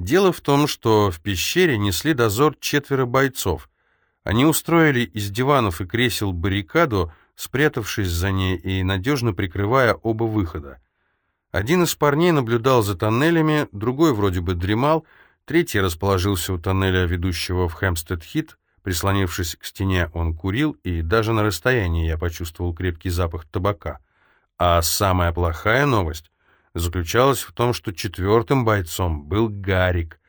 Дело в том, что в пещере несли дозор четверо бойцов. Они устроили из диванов и кресел баррикаду, спрятавшись за ней и надежно прикрывая оба выхода. Один из парней наблюдал за тоннелями, другой вроде бы дремал, третий расположился у тоннеля, ведущего в Хэмстед-Хит. Прислонившись к стене, он курил, и даже на расстоянии я почувствовал крепкий запах табака. А самая плохая новость заключалась в том, что четвертым бойцом был Гарик.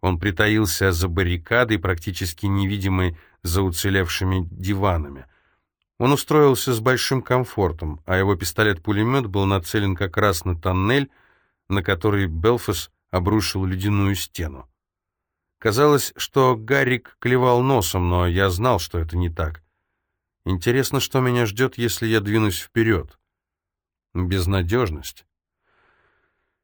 Он притаился за баррикадой, практически невидимой за уцелевшими диванами. Он устроился с большим комфортом, а его пистолет-пулемет был нацелен как раз на тоннель, на который Белфас обрушил ледяную стену. Казалось, что Гаррик клевал носом, но я знал, что это не так. Интересно, что меня ждет, если я двинусь вперед. Безнадежность.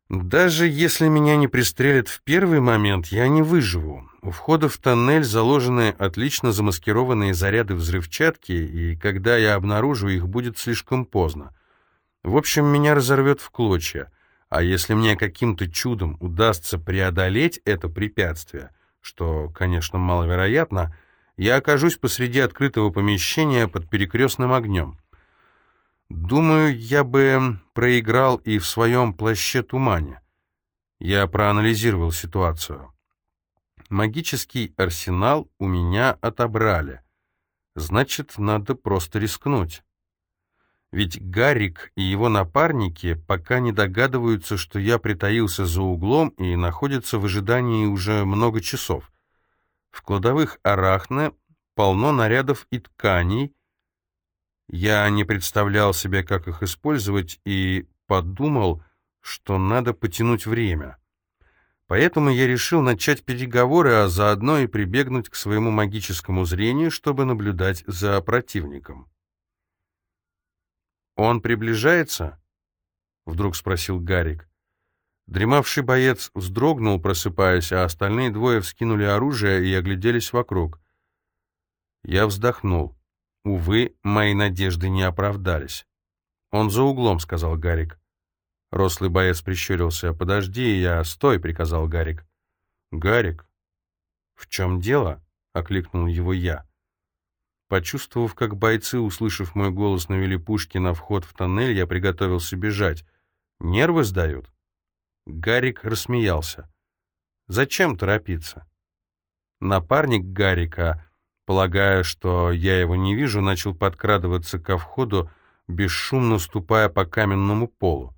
Даже если меня не пристрелят в первый момент, я не выживу. У входа в тоннель заложены отлично замаскированные заряды взрывчатки, и когда я обнаружу их, будет слишком поздно. В общем, меня разорвет в клочья. А если мне каким-то чудом удастся преодолеть это препятствие, что, конечно, маловероятно, я окажусь посреди открытого помещения под перекрестным огнем. Думаю, я бы проиграл и в своем плаще-тумане. Я проанализировал ситуацию. Магический арсенал у меня отобрали. Значит, надо просто рискнуть. Ведь Гарик и его напарники пока не догадываются, что я притаился за углом и находятся в ожидании уже много часов. В кладовых Арахне полно нарядов и тканей, я не представлял себе, как их использовать, и подумал, что надо потянуть время. Поэтому я решил начать переговоры, а заодно и прибегнуть к своему магическому зрению, чтобы наблюдать за противником. «Он приближается?» — вдруг спросил Гарик. Дремавший боец вздрогнул, просыпаясь, а остальные двое вскинули оружие и огляделись вокруг. Я вздохнул. Увы, мои надежды не оправдались. «Он за углом», — сказал Гарик. Рослый боец прищурился. «Подожди, я... Стой!» — приказал Гарик. «Гарик, в чем дело?» — окликнул его я. Почувствовав, как бойцы, услышав мой голос, навели пушки на вход в тоннель, я приготовился бежать. «Нервы сдают?» Гарик рассмеялся. «Зачем торопиться?» Напарник Гарика полагая, что я его не вижу, начал подкрадываться ко входу, бесшумно ступая по каменному полу.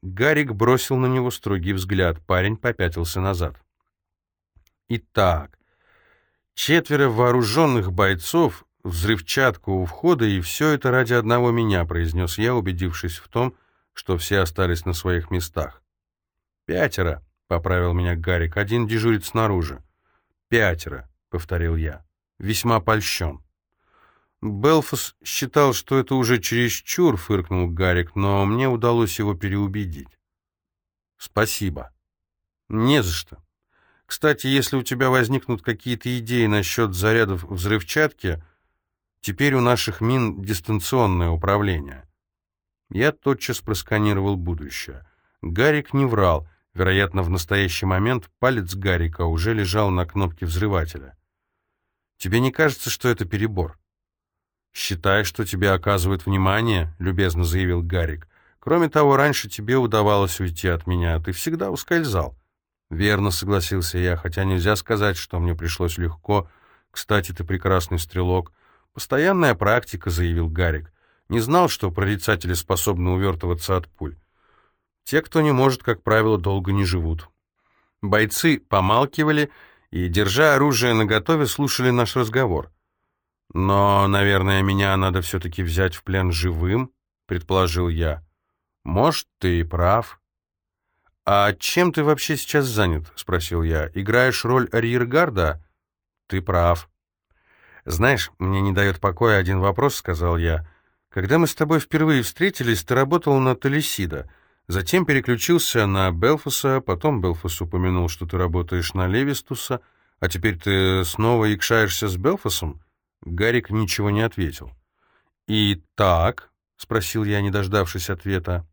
Гарик бросил на него строгий взгляд, парень попятился назад. Итак, четверо вооруженных бойцов, взрывчатку у входа, и все это ради одного меня, произнес я, убедившись в том, что все остались на своих местах. «Пятеро», — поправил меня Гарик, — «один дежурит снаружи». «Пятеро», — повторил я весьма польщен. Белфас считал, что это уже чересчур, фыркнул Гарик, но мне удалось его переубедить. Спасибо. Не за что. Кстати, если у тебя возникнут какие-то идеи насчет зарядов взрывчатки, теперь у наших мин дистанционное управление. Я тотчас просканировал будущее. Гарик не врал. Вероятно, в настоящий момент палец Гарика уже лежал на кнопке взрывателя. Тебе не кажется, что это перебор? «Считай, что тебе оказывают внимание», — любезно заявил Гарик. «Кроме того, раньше тебе удавалось уйти от меня, а ты всегда ускользал». «Верно», — согласился я, хотя нельзя сказать, что мне пришлось легко. «Кстати, ты прекрасный стрелок». «Постоянная практика», — заявил Гарик. «Не знал, что прорицатели способны увертываться от пуль. Те, кто не может, как правило, долго не живут». Бойцы помалкивали и, держа оружие наготове, слушали наш разговор. «Но, наверное, меня надо все-таки взять в плен живым», — предположил я. «Может, ты и прав». «А чем ты вообще сейчас занят?» — спросил я. «Играешь роль арьергарда?» «Ты прав». «Знаешь, мне не дает покоя один вопрос», — сказал я. «Когда мы с тобой впервые встретились, ты работал на Талисида». Затем переключился на Белфаса, потом Белфас упомянул, что ты работаешь на Левистуса, а теперь ты снова якшаешься с Белфасом? Гарик ничего не ответил. «И так?» — спросил я, не дождавшись ответа.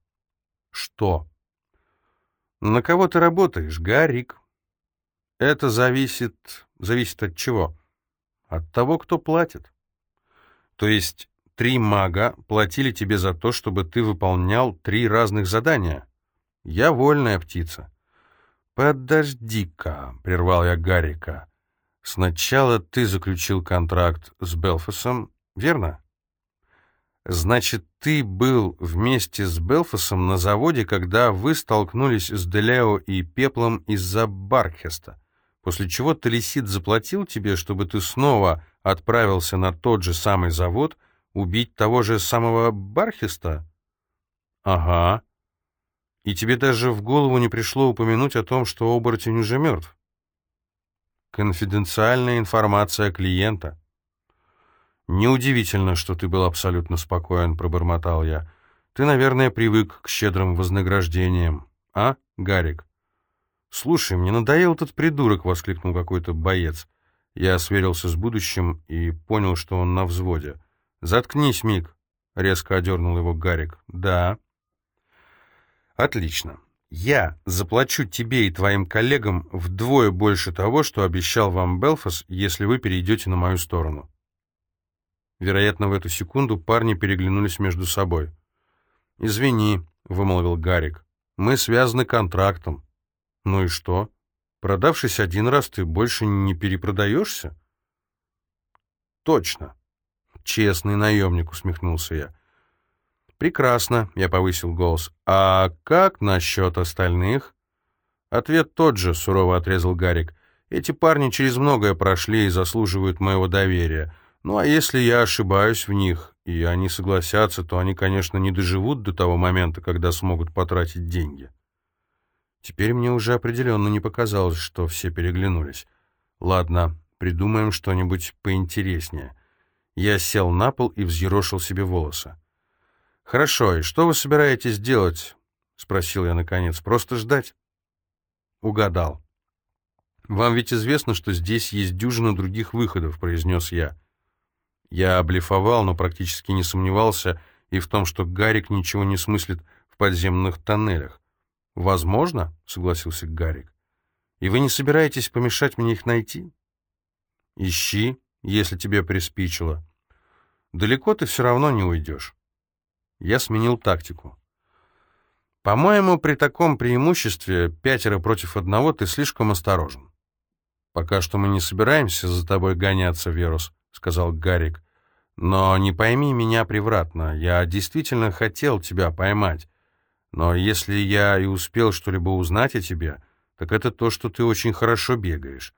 «Что?» «На кого ты работаешь, Гарик?» Это зависит... Зависит от чего? От того, кто платит. То есть три мага платили тебе за то, чтобы ты выполнял три разных задания? Я вольная птица. «Подожди-ка», — прервал я Гаррика. «Сначала ты заключил контракт с Белфасом, верно?» «Значит, ты был вместе с Белфасом на заводе, когда вы столкнулись с Делео и Пеплом из-за Баркхеста, после чего Талисид заплатил тебе, чтобы ты снова отправился на тот же самый завод убить того же самого Бархеста?» «Ага», и тебе даже в голову не пришло упомянуть о том, что оборотень уже мертв. Конфиденциальная информация клиента. Неудивительно, что ты был абсолютно спокоен, пробормотал я. Ты, наверное, привык к щедрым вознаграждениям. А, Гарик? Слушай, мне надоел этот придурок, воскликнул какой-то боец. Я сверился с будущим и понял, что он на взводе. Заткнись, Мик, резко одернул его Гарик. Да. Отлично. Я заплачу тебе и твоим коллегам вдвое больше того, что обещал вам Белфас, если вы перейдете на мою сторону. Вероятно, в эту секунду парни переглянулись между собой. «Извини», — вымолвил Гарик, — «мы связаны контрактом». «Ну и что? Продавшись один раз, ты больше не перепродаешься?» «Точно». «Честный наемник», — усмехнулся я. «Прекрасно», — я повысил голос. «А как насчет остальных?» «Ответ тот же», — сурово отрезал Гарик. «Эти парни через многое прошли и заслуживают моего доверия. Ну а если я ошибаюсь в них, и они согласятся, то они, конечно, не доживут до того момента, когда смогут потратить деньги». Теперь мне уже определенно не показалось, что все переглянулись. «Ладно, придумаем что-нибудь поинтереснее». Я сел на пол и взъерошил себе волосы. «Хорошо, и что вы собираетесь делать?» — спросил я наконец. «Просто ждать?» «Угадал». «Вам ведь известно, что здесь есть дюжина других выходов», — произнес я. Я облифовал, но практически не сомневался и в том, что Гарик ничего не смыслит в подземных тоннелях. «Возможно», — согласился Гарик. «И вы не собираетесь помешать мне их найти?» «Ищи, если тебе приспичило. Далеко ты все равно не уйдешь». Я сменил тактику. По-моему, при таком преимуществе пятеро против одного ты слишком осторожен. Пока что мы не собираемся за тобой гоняться, Верус, сказал Гарик. Но не пойми меня превратно. Я действительно хотел тебя поймать. Но если я и успел что-либо узнать о тебе, так это то, что ты очень хорошо бегаешь.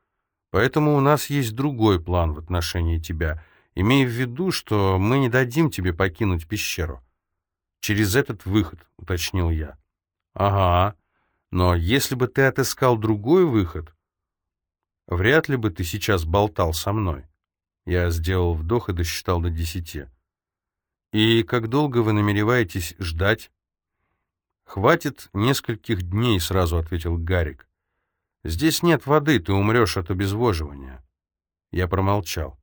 Поэтому у нас есть другой план в отношении тебя. Имей в виду, что мы не дадим тебе покинуть пещеру. «Через этот выход», — уточнил я. «Ага, но если бы ты отыскал другой выход, вряд ли бы ты сейчас болтал со мной». Я сделал вдох и досчитал до десяти. «И как долго вы намереваетесь ждать?» «Хватит нескольких дней», — сразу ответил Гарик. «Здесь нет воды, ты умрешь от обезвоживания». Я промолчал.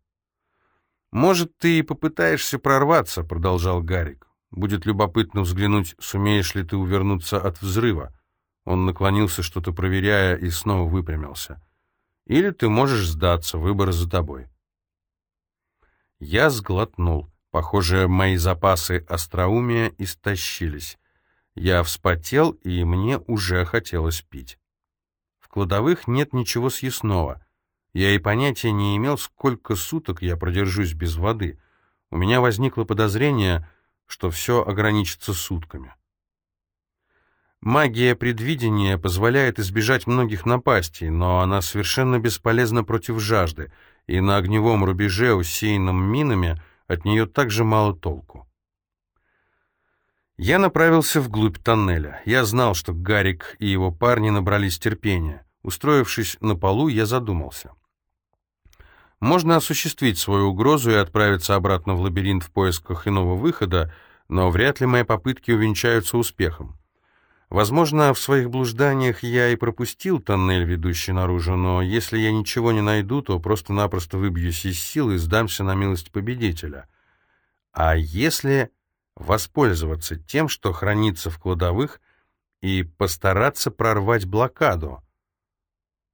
«Может, ты и попытаешься прорваться», — продолжал Гарик. Будет любопытно взглянуть, сумеешь ли ты увернуться от взрыва. Он наклонился, что-то проверяя, и снова выпрямился. Или ты можешь сдаться, выбор за тобой. Я сглотнул. Похоже, мои запасы остроумия истощились. Я вспотел, и мне уже хотелось пить. В кладовых нет ничего съестного. Я и понятия не имел, сколько суток я продержусь без воды. У меня возникло подозрение, что все ограничится сутками. Магия предвидения позволяет избежать многих напастей, но она совершенно бесполезна против жажды, и на огневом рубеже, усеянном минами, от нее также мало толку. Я направился вглубь тоннеля. Я знал, что Гарик и его парни набрались терпения. Устроившись на полу, я задумался. Можно осуществить свою угрозу и отправиться обратно в лабиринт в поисках иного выхода, но вряд ли мои попытки увенчаются успехом. Возможно, в своих блужданиях я и пропустил тоннель, ведущий наружу, но если я ничего не найду, то просто-напросто выбьюсь из сил и сдамся на милость победителя. А если воспользоваться тем, что хранится в кладовых, и постараться прорвать блокаду?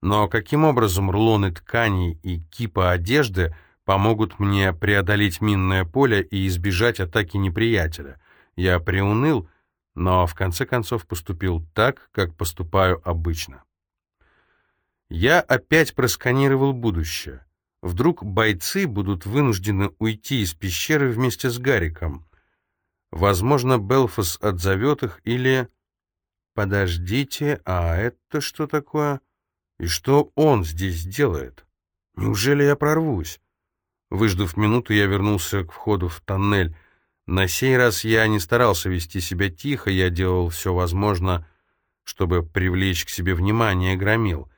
Но каким образом рулоны тканей и кипа одежды помогут мне преодолеть минное поле и избежать атаки неприятеля? Я приуныл, но в конце концов поступил так, как поступаю обычно. Я опять просканировал будущее. Вдруг бойцы будут вынуждены уйти из пещеры вместе с Гариком. Возможно, Белфас отзовет их или... Подождите, а это что такое? И что он здесь делает? Неужели я прорвусь? Выждав минуту, я вернулся к входу в тоннель. На сей раз я не старался вести себя тихо, я делал все возможное, чтобы привлечь к себе внимание громил.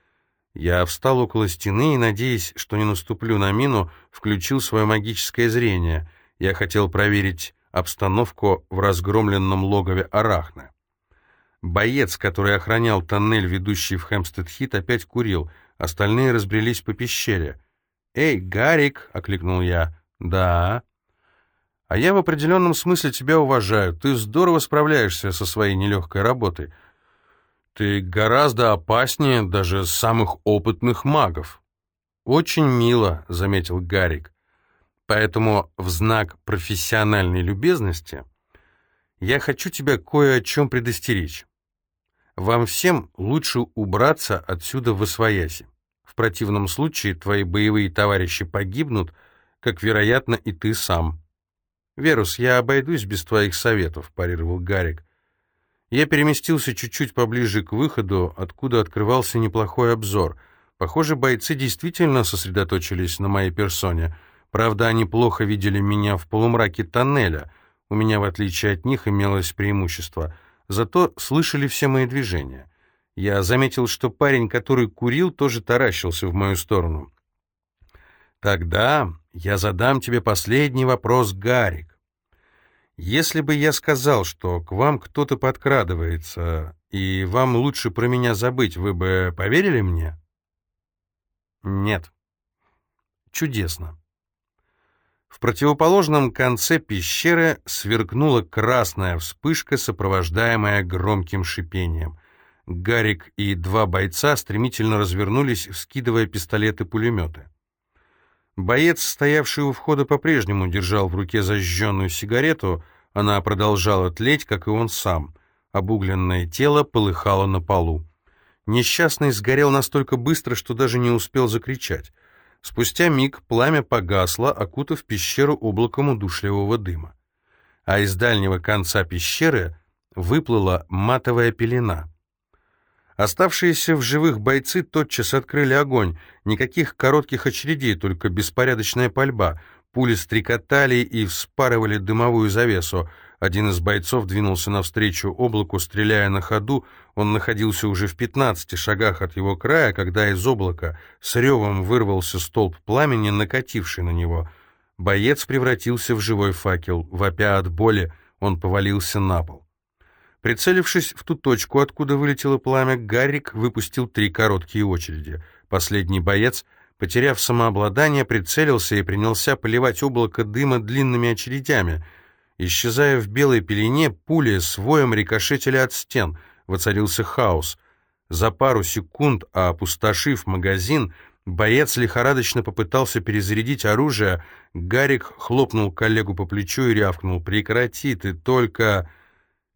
Я встал около стены и, надеясь, что не наступлю на мину, включил свое магическое зрение. Я хотел проверить обстановку в разгромленном логове Арахна. Боец, который охранял тоннель, ведущий в Хэмстед-Хит, опять курил. Остальные разбрелись по пещере. «Эй, Гарик!» — окликнул я. «Да». «А я в определенном смысле тебя уважаю. Ты здорово справляешься со своей нелегкой работой. Ты гораздо опаснее даже самых опытных магов. Очень мило, заметил Гарик. Поэтому в знак профессиональной любезности я хочу тебя кое о чем предостеречь. Вам всем лучше убраться отсюда в освояси. В противном случае твои боевые товарищи погибнут, как, вероятно, и ты сам. «Верус, я обойдусь без твоих советов», — парировал Гарик. Я переместился чуть-чуть поближе к выходу, откуда открывался неплохой обзор. Похоже, бойцы действительно сосредоточились на моей персоне. Правда, они плохо видели меня в полумраке тоннеля. У меня, в отличие от них, имелось преимущество. Зато слышали все мои движения. Я заметил, что парень, который курил, тоже таращился в мою сторону. «Тогда я задам тебе последний вопрос, Гарик. Если бы я сказал, что к вам кто-то подкрадывается, и вам лучше про меня забыть, вы бы поверили мне? Нет. Чудесно. В противоположном конце пещеры сверкнула красная вспышка, сопровождаемая громким шипением. Гарик и два бойца стремительно развернулись, вскидывая пистолеты-пулеметы. Боец, стоявший у входа, по-прежнему держал в руке зажженную сигарету, она продолжала тлеть, как и он сам. Обугленное тело полыхало на полу. Несчастный сгорел настолько быстро, что даже не успел закричать. Спустя миг пламя погасло, окутав пещеру облаком удушливого дыма. А из дальнего конца пещеры выплыла матовая пелена — Оставшиеся в живых бойцы тотчас открыли огонь. Никаких коротких очередей, только беспорядочная пальба. Пули стрекотали и вспарывали дымовую завесу. Один из бойцов двинулся навстречу облаку, стреляя на ходу. Он находился уже в пятнадцати шагах от его края, когда из облака с ревом вырвался столб пламени, накативший на него. Боец превратился в живой факел. Вопя от боли, он повалился на пол. Прицелившись в ту точку, откуда вылетело пламя, Гаррик выпустил три короткие очереди. Последний боец, потеряв самообладание, прицелился и принялся поливать облако дыма длинными очередями. Исчезая в белой пелене, пули с воем рикошетили от стен. Воцарился хаос. За пару секунд, опустошив магазин, боец лихорадочно попытался перезарядить оружие. Гарик хлопнул коллегу по плечу и рявкнул «Прекрати, ты только...»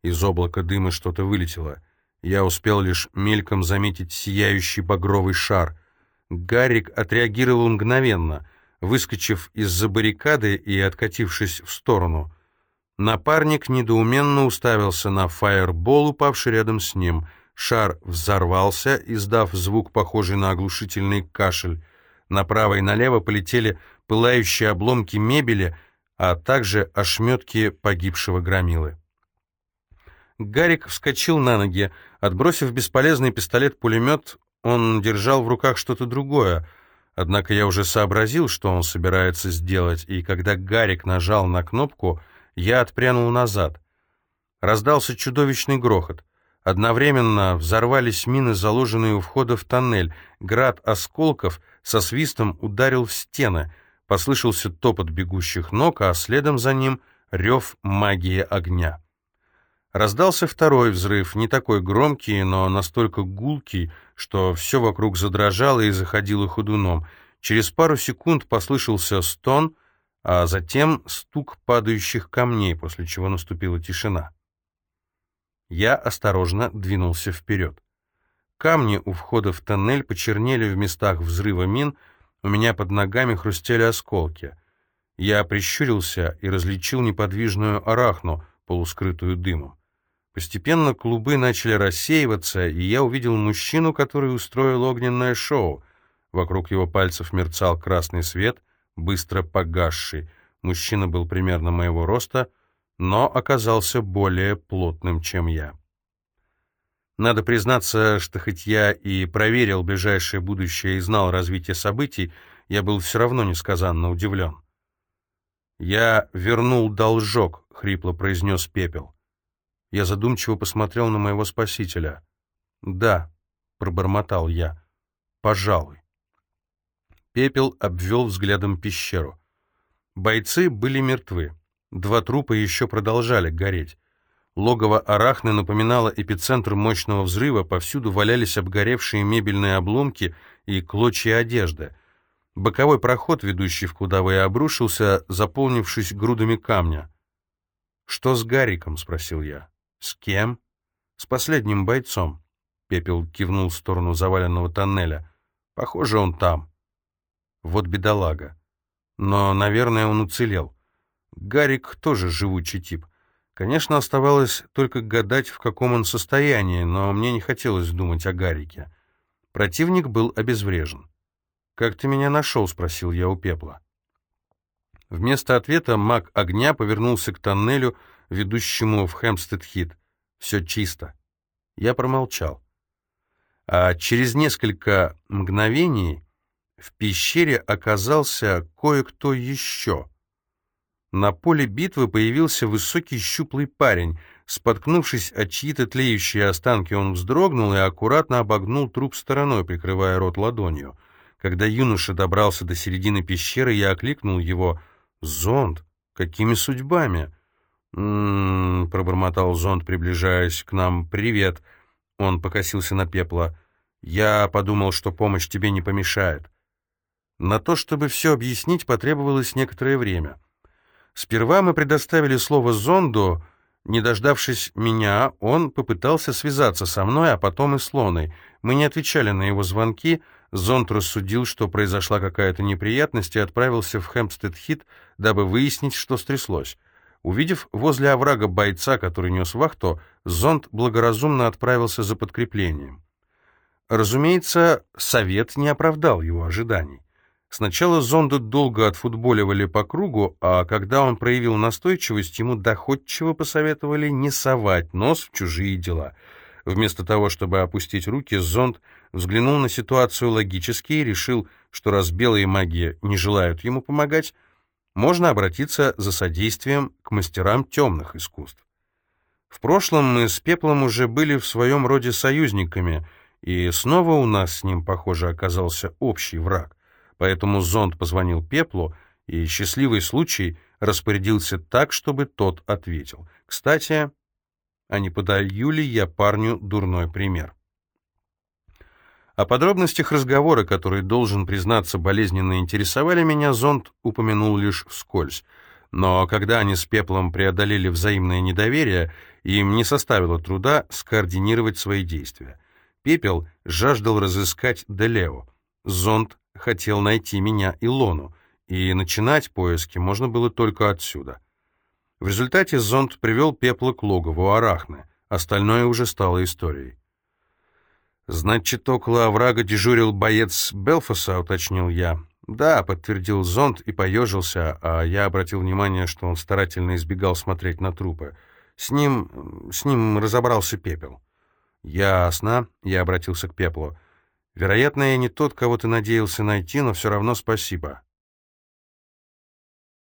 Из облака дыма что-то вылетело. Я успел лишь мельком заметить сияющий багровый шар. Гаррик отреагировал мгновенно, выскочив из-за баррикады и откатившись в сторону. Напарник недоуменно уставился на фаербол, упавший рядом с ним. Шар взорвался, издав звук, похожий на оглушительный кашель. Направо и налево полетели пылающие обломки мебели, а также ошметки погибшего громилы. Гарик вскочил на ноги. Отбросив бесполезный пистолет-пулемет, он держал в руках что-то другое. Однако я уже сообразил, что он собирается сделать, и когда Гарик нажал на кнопку, я отпрянул назад. Раздался чудовищный грохот. Одновременно взорвались мины, заложенные у входа в тоннель. Град осколков со свистом ударил в стены. Послышался топот бегущих ног, а следом за ним рев магии огня. Раздался второй взрыв, не такой громкий, но настолько гулкий, что все вокруг задрожало и заходило ходуном. Через пару секунд послышался стон, а затем стук падающих камней, после чего наступила тишина. Я осторожно двинулся вперед. Камни у входа в тоннель почернели в местах взрыва мин, у меня под ногами хрустели осколки. Я прищурился и различил неподвижную арахну, полускрытую дымом. Постепенно клубы начали рассеиваться, и я увидел мужчину, который устроил огненное шоу. Вокруг его пальцев мерцал красный свет, быстро погасший. Мужчина был примерно моего роста, но оказался более плотным, чем я. Надо признаться, что хоть я и проверил ближайшее будущее и знал развитие событий, я был все равно несказанно удивлен. «Я вернул должок», — хрипло произнес Пепел. Я задумчиво посмотрел на моего спасителя. «Да», — пробормотал я, — «пожалуй». Пепел обвел взглядом пещеру. Бойцы были мертвы. Два трупа еще продолжали гореть. Логово Арахны напоминало эпицентр мощного взрыва, повсюду валялись обгоревшие мебельные обломки и клочья одежды. Боковой проход, ведущий в кладовые, обрушился, заполнившись грудами камня. «Что с Гариком?» — спросил я. «С кем?» «С последним бойцом». Пепел кивнул в сторону заваленного тоннеля. «Похоже, он там». Вот бедолага. Но, наверное, он уцелел. Гарик тоже живучий тип. Конечно, оставалось только гадать, в каком он состоянии, но мне не хотелось думать о Гарике. Противник был обезврежен. «Как ты меня нашел?» — спросил я у Пепла. Вместо ответа маг огня повернулся к тоннелю, ведущему в Хэмпстед-Хит. Все чисто. Я промолчал. А через несколько мгновений в пещере оказался кое-кто еще. На поле битвы появился высокий щуплый парень. Споткнувшись от чьи-то тлеющие останки, он вздрогнул и аккуратно обогнул труп стороной, прикрывая рот ладонью. Когда юноша добрался до середины пещеры, я окликнул его «Зонд, какими судьбами?» «М-м-м», пробормотал зонд, приближаясь к нам. «Привет». Он покосился на пепла. «Я подумал, что помощь тебе не помешает». На то, чтобы все объяснить, потребовалось некоторое время. Сперва мы предоставили слово зонду. Не дождавшись меня, он попытался связаться со мной, а потом и с Лоной. Мы не отвечали на его звонки. Зонд рассудил, что произошла какая-то неприятность, и отправился в Хэмпстед-Хит, дабы выяснить, что стряслось. Увидев возле оврага бойца, который нес вахту, зонд благоразумно отправился за подкреплением. Разумеется, совет не оправдал его ожиданий. Сначала зонда долго отфутболивали по кругу, а когда он проявил настойчивость, ему доходчиво посоветовали не совать нос в чужие дела. Вместо того, чтобы опустить руки, зонд взглянул на ситуацию логически и решил, что раз белые маги не желают ему помогать, можно обратиться за содействием к мастерам темных искусств. В прошлом мы с Пеплом уже были в своем роде союзниками, и снова у нас с ним, похоже, оказался общий враг. Поэтому зонд позвонил Пеплу, и счастливый случай распорядился так, чтобы тот ответил. Кстати, а не подаю ли я парню дурной пример? О подробностях разговора, который, должен признаться, болезненно интересовали меня, зонд упомянул лишь вскользь. Но когда они с Пеплом преодолели взаимное недоверие, им не составило труда скоординировать свои действия. Пепел жаждал разыскать Делео. Зонд хотел найти меня и Лону, и начинать поиски можно было только отсюда. В результате зонд привел Пепла к логову Арахны. Остальное уже стало историей. «Значит, около оврага дежурил боец Белфаса», — уточнил я. «Да», — подтвердил зонд и поежился, а я обратил внимание, что он старательно избегал смотреть на трупы. С ним... с ним разобрался пепел. «Ясно», — я обратился к пеплу. «Вероятно, я не тот, кого ты надеялся найти, но все равно спасибо».